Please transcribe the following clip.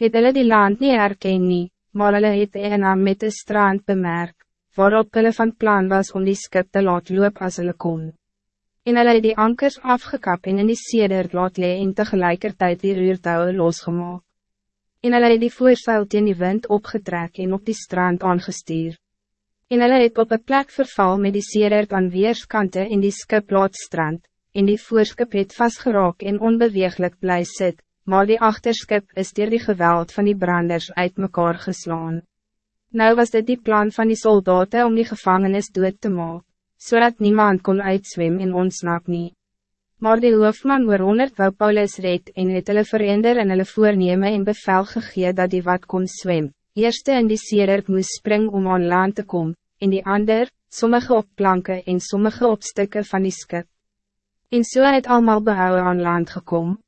het hulle die land niet herken nie, maar hulle het Enam met de strand bemerk, waarop hulle van plan was om die skip te laat loop as hulle kon. En hulle het die ankers afgekap en in die seder laat lee en tegelijkertijd die ruurtouwe losgemaak. En hulle het die voorstel teen die wind opgetrek en op die strand aangestuur. En hulle het op een plek verval met die sedert aan weerskante in die skip laat strand, en die voorskip het vastgeraak en onbeweeglik bly sit, maar die achterskip is door die geweld van die branders uit mekaar geslaan. Nou was dit die plan van die soldaten om die gevangenis dood te maken, zodat so niemand kon uitzwem en ontsnap nie. Maar die hoofman oor honderd wou Paulus red en het hulle verender en hulle voorneme en bevel gegee dat die wat kon zwem. Eerste in die sedert moes spring om aan land te komen, en die ander, sommige op planken en sommige op stukken van die skip. En so het allemaal behouden aan land gekomen.